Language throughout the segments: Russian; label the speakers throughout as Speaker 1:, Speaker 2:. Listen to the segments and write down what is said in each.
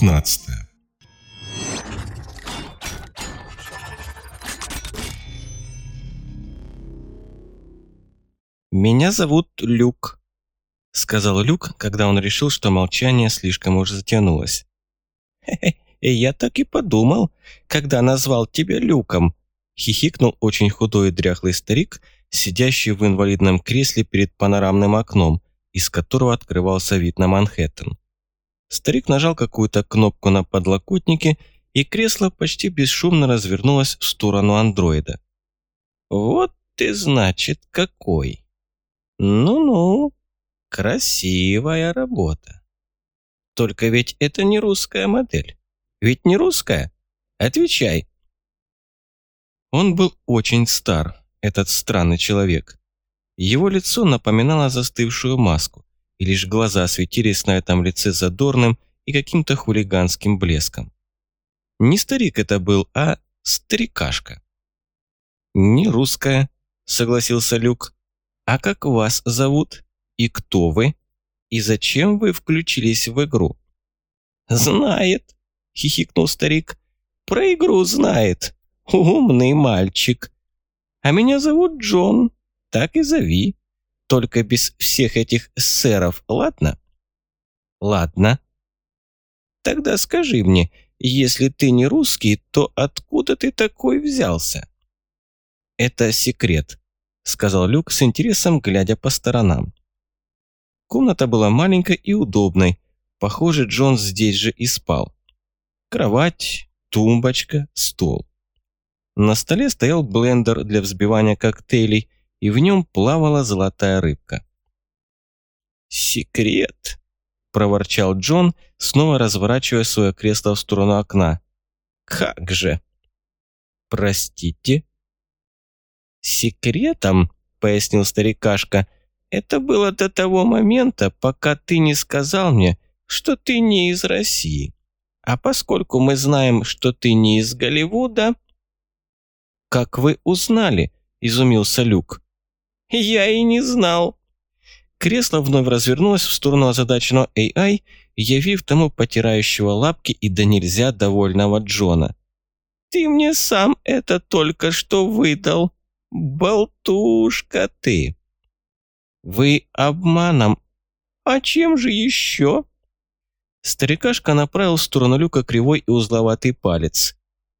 Speaker 1: Глава 15
Speaker 2: «Меня зовут Люк», — сказал Люк, когда он решил, что молчание слишком уж затянулось. «Хе-хе, я так и подумал, когда назвал тебя Люком», — хихикнул очень худой и дряхлый старик, сидящий в инвалидном кресле перед панорамным окном, из которого открывался вид на Манхэттен. Старик нажал какую-то кнопку на подлокотнике, и кресло почти бесшумно развернулось в сторону андроида. «Вот ты, значит, какой!» Ну-ну, красивая работа. Только ведь это не русская модель. Ведь не русская? Отвечай. Он был очень стар, этот странный человек. Его лицо напоминало застывшую маску, и лишь глаза светились на этом лице задорным и каким-то хулиганским блеском. Не старик это был, а старикашка. «Не русская», — согласился Люк. «А как вас зовут? И кто вы? И зачем вы включились в игру?» «Знает», — хихикнул старик. «Про игру знает. Умный мальчик. А меня зовут Джон. Так и зови. Только без всех этих сэров, ладно?» «Ладно». «Тогда скажи мне, если ты не русский, то откуда ты такой взялся?» «Это секрет», — сказал Люк с интересом, глядя по сторонам. Комната была маленькой и удобной. Похоже, Джон здесь же и спал. Кровать, тумбочка, стол. На столе стоял блендер для взбивания коктейлей, и в нем плавала золотая рыбка. «Секрет!» – проворчал Джон, снова разворачивая свое кресло в сторону окна. «Как же!» «Простите?» «Секретом, — пояснил старикашка, — это было до того момента, пока ты не сказал мне, что ты не из России. А поскольку мы знаем, что ты не из Голливуда...» «Как вы узнали?» — изумился Люк. «Я и не знал». Кресло вновь развернулось в сторону озадаченного AI, явив тому потирающего лапки и до нельзя довольного Джона. «Ты мне сам это только что выдал». «Болтушка ты!» «Вы обманом...» «А чем же еще?» Старикашка направил в сторону люка кривой и узловатый палец.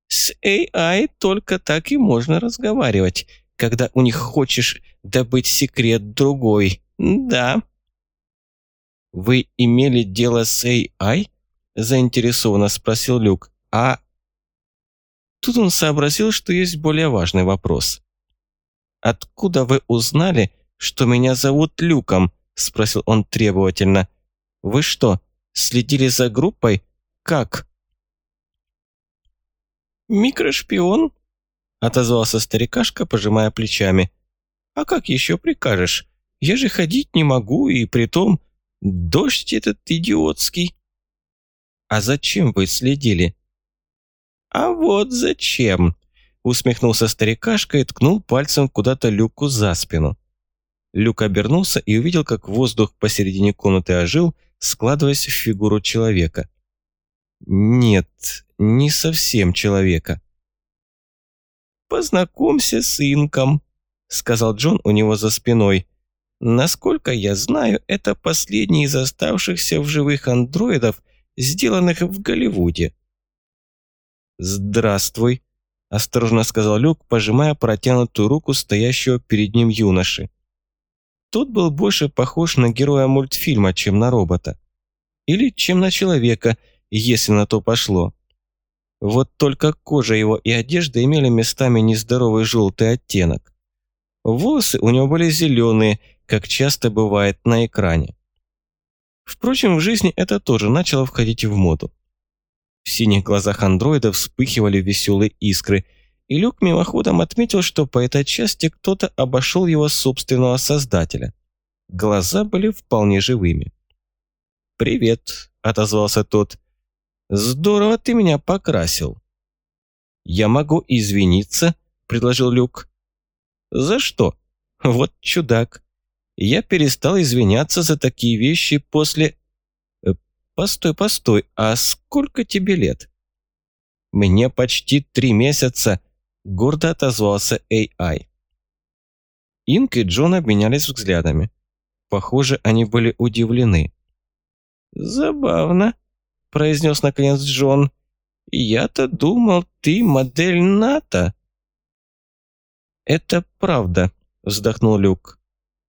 Speaker 2: «С AI только так и можно разговаривать, когда у них хочешь добыть секрет другой. Да». «Вы имели дело с AI?» – заинтересованно спросил Люк. «А...» Тут он сообразил, что есть более важный вопрос. «Откуда вы узнали, что меня зовут Люком?» – спросил он требовательно. «Вы что, следили за группой? Как?» «Микрошпион», – отозвался старикашка, пожимая плечами. «А как еще прикажешь? Я же ходить не могу, и притом дождь этот идиотский». «А зачем вы следили?» «А вот зачем», Усмехнулся старикашка и ткнул пальцем куда-то Люку за спину. Люк обернулся и увидел, как воздух посередине комнаты ожил, складываясь в фигуру человека. Нет, не совсем человека. «Познакомься с инком», — сказал Джон у него за спиной. «Насколько я знаю, это последний из оставшихся в живых андроидов, сделанных в Голливуде». «Здравствуй», осторожно сказал Люк, пожимая протянутую руку стоящего перед ним юноши. Тот был больше похож на героя мультфильма, чем на робота. Или чем на человека, если на то пошло. Вот только кожа его и одежда имели местами нездоровый желтый оттенок. Волосы у него были зеленые, как часто бывает на экране. Впрочем, в жизни это тоже начало входить в моду. В синих глазах андроида вспыхивали веселые искры, и Люк мимоходом отметил, что по этой части кто-то обошел его собственного создателя. Глаза были вполне живыми. «Привет», — отозвался тот. «Здорово ты меня покрасил». «Я могу извиниться», — предложил Люк. «За что? Вот чудак. Я перестал извиняться за такие вещи после постой, постой, а сколько тебе лет?» «Мне почти три месяца», — гордо отозвался AI. Инк и Джон обменялись взглядами. Похоже, они были удивлены. «Забавно», — произнес наконец Джон. «Я-то думал, ты модель НАТО». «Это правда», — вздохнул Люк.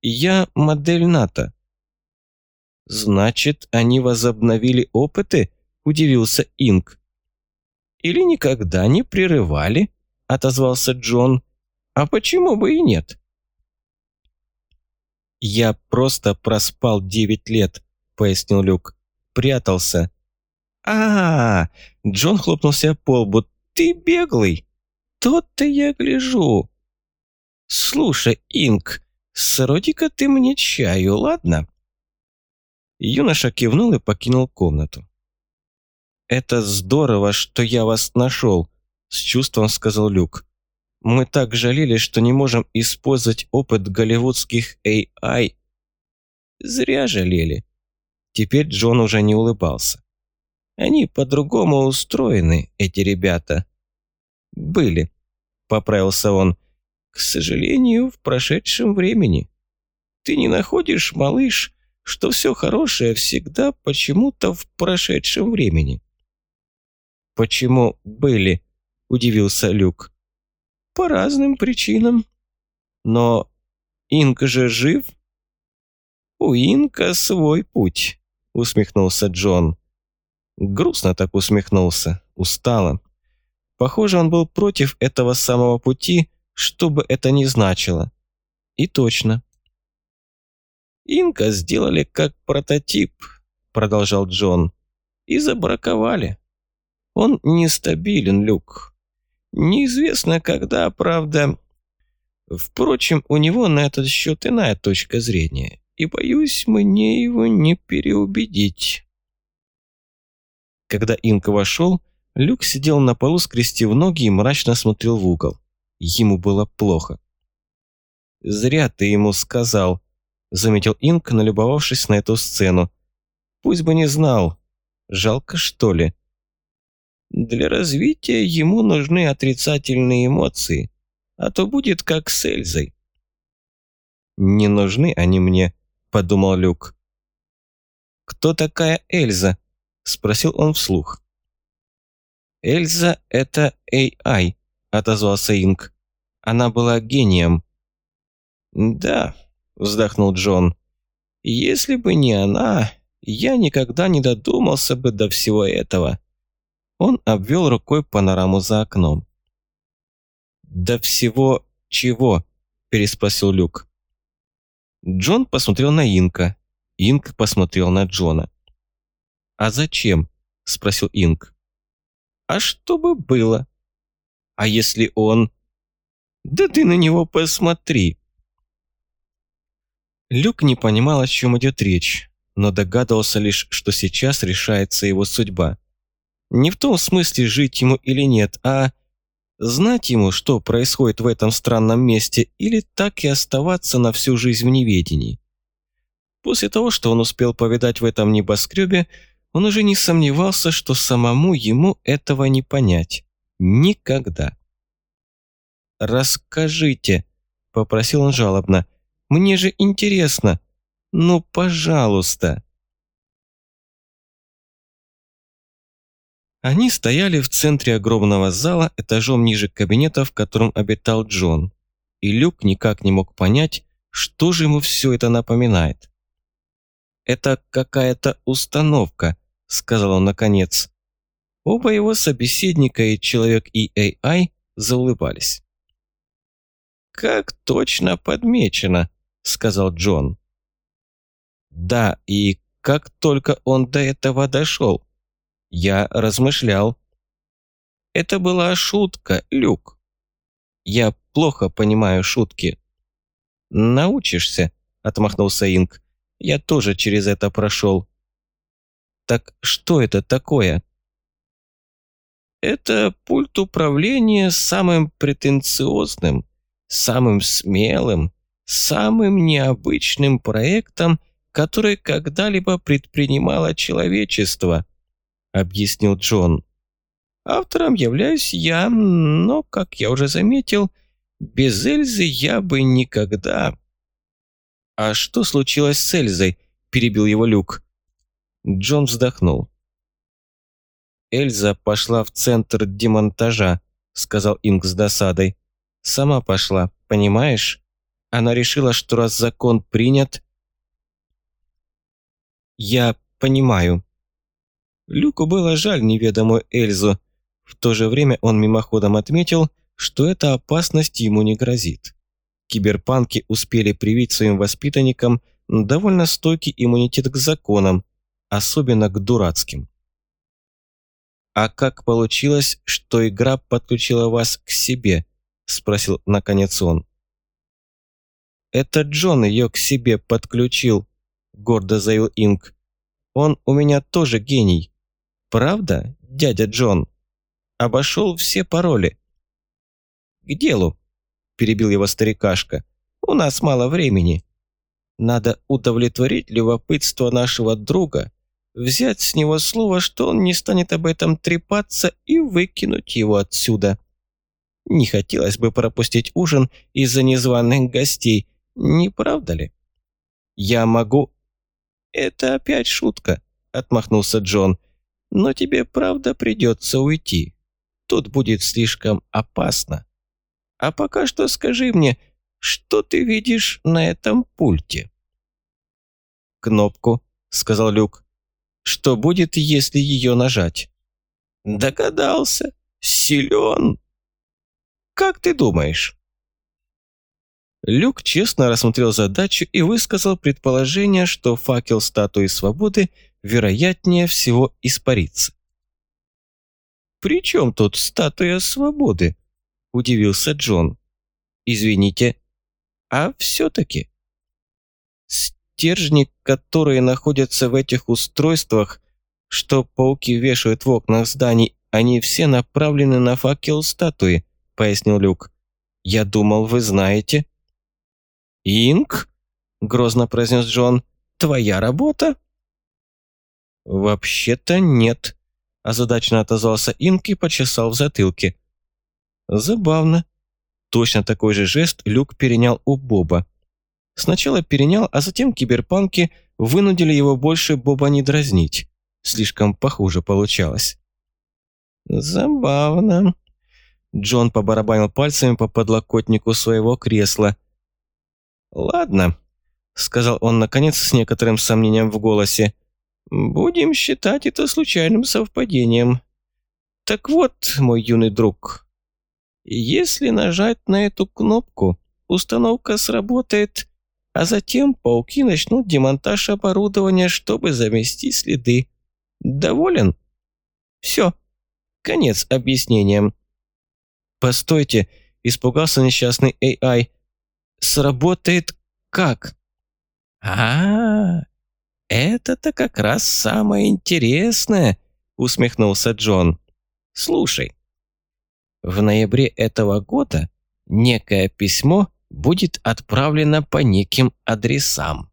Speaker 2: «Я модель НАТО». «Значит, они возобновили опыты?» – удивился Инк. «Или никогда не прерывали?» – отозвался Джон. «А почему бы и нет?» «Я просто проспал девять лет», – пояснил Люк. «Прятался». А, Джон хлопнул себя по лбу. «Ты беглый?» «Тот-то я гляжу». «Слушай, Инк, сроди-ка ты мне чаю, ладно?» Юноша кивнул и покинул комнату. «Это здорово, что я вас нашел», – с чувством сказал Люк. «Мы так жалели, что не можем использовать опыт голливудских AI». «Зря жалели». Теперь Джон уже не улыбался. «Они по-другому устроены, эти ребята». «Были», – поправился он. «К сожалению, в прошедшем времени. Ты не находишь, малыш, что все хорошее всегда почему-то в прошедшем времени. «Почему были?» – удивился Люк. «По разным причинам. Но Инка же жив?» «У Инка свой путь», – усмехнулся Джон. Грустно так усмехнулся, устало. Похоже, он был против этого самого пути, что бы это ни значило. И точно, «Инка сделали как прототип», — продолжал Джон, — «и забраковали. Он нестабилен, Люк. Неизвестно, когда, правда. Впрочем, у него на этот счет иная точка зрения, и, боюсь, мне его не переубедить». Когда Инка вошел, Люк сидел на полу, скрестив ноги и мрачно смотрел в угол. Ему было плохо. «Зря ты ему сказал», заметил Инк, налюбовавшись на эту сцену. «Пусть бы не знал. Жалко, что ли?» «Для развития ему нужны отрицательные эмоции, а то будет как с Эльзой». «Не нужны они мне», — подумал Люк. «Кто такая Эльза?» — спросил он вслух. «Эльза — это AI», — отозвался Инк. «Она была гением». «Да, вздохнул Джон. «Если бы не она, я никогда не додумался бы до всего этого». Он обвел рукой панораму за окном. «До всего чего?» – переспросил Люк. Джон посмотрел на Инка. Инк посмотрел на Джона. «А зачем?» – спросил Инк. «А что бы было?» «А если он...» «Да ты на него посмотри!» Люк не понимал, о чем идет речь, но догадывался лишь, что сейчас решается его судьба. Не в том смысле, жить ему или нет, а знать ему, что происходит в этом странном месте, или так и оставаться на всю жизнь в неведении. После того, что он успел повидать в этом небоскребе, он уже не сомневался, что самому ему этого не понять. Никогда. «Расскажите», — попросил он жалобно, мне же интересно. Ну, пожалуйста. Они стояли в центре огромного зала, этажом ниже кабинета, в котором обитал Джон. И Люк никак не мог понять, что же ему все это напоминает. «Это какая-то установка», — сказал он наконец. Оба его собеседника и человек EAI заулыбались. «Как точно подмечено», сказал Джон. Да, и как только он до этого дошел, я размышлял. Это была шутка, Люк. Я плохо понимаю шутки. Научишься, отмахнулся Инк. Я тоже через это прошел. Так что это такое? Это пульт управления самым претенциозным, самым смелым, самым необычным проектом который когда-либо предпринимало человечество», — объяснил Джон. «Автором являюсь я, но, как я уже заметил, без Эльзы я бы никогда...» «А что случилось с Эльзой?» – перебил его Люк. Джон вздохнул. «Эльза пошла в центр демонтажа», – сказал Инг с досадой. «Сама пошла, понимаешь? Она решила, что раз закон принят...» «Я понимаю». Люку было жаль неведомую Эльзу. В то же время он мимоходом отметил, что эта опасность ему не грозит киберпанки успели привить своим воспитанникам довольно стойкий иммунитет к законам, особенно к дурацким. «А как получилось, что игра подключила вас к себе?» – спросил наконец он. «Это Джон ее к себе подключил», – гордо заявил Инг. «Он у меня тоже гений. Правда, дядя Джон? Обошел все пароли». «К делу», – перебил его старикашка. «У нас мало времени. Надо удовлетворить любопытство нашего друга, взять с него слово, что он не станет об этом трепаться и выкинуть его отсюда. Не хотелось бы пропустить ужин из-за незваных гостей, не правда ли? Я могу...» «Это опять шутка», – отмахнулся Джон. «Но тебе правда придется уйти. Тут будет слишком опасно». А пока что скажи мне, что ты видишь на этом пульте?» «Кнопку», — сказал Люк. «Что будет, если ее нажать?» «Догадался. Силен. Как ты думаешь?» Люк честно рассмотрел задачу и высказал предположение, что факел статуи свободы вероятнее всего испарится. «При чем тут статуя свободы?» – удивился Джон. «Извините, а все-таки?» «Стержни, которые находятся в этих устройствах, что пауки вешают в окнах зданий, они все направлены на факел статуи», – пояснил Люк. «Я думал, вы знаете». «Инк?» – грозно произнес Джон. «Твоя работа?» «Вообще-то нет», – озадаченно отозвался Инк и почесал в затылке. Забавно. Точно такой же жест Люк перенял у Боба. Сначала перенял, а затем киберпанки вынудили его больше Боба не дразнить. Слишком похуже получалось. «Забавно». Джон побарабанил пальцами по подлокотнику своего кресла. «Ладно», — сказал он наконец с некоторым сомнением в голосе. «Будем считать это случайным совпадением. Так вот, мой юный друг, если нажать на эту кнопку, установка сработает, а затем пауки начнут демонтаж оборудования, чтобы заместить следы. Доволен? Все. Конец объяснениям. Постойте, испугался несчастный AI. Сработает как? А, -а, -а это-то как раз самое интересное, усмехнулся Джон. Слушай, в ноябре этого года некое письмо будет отправлено по неким адресам.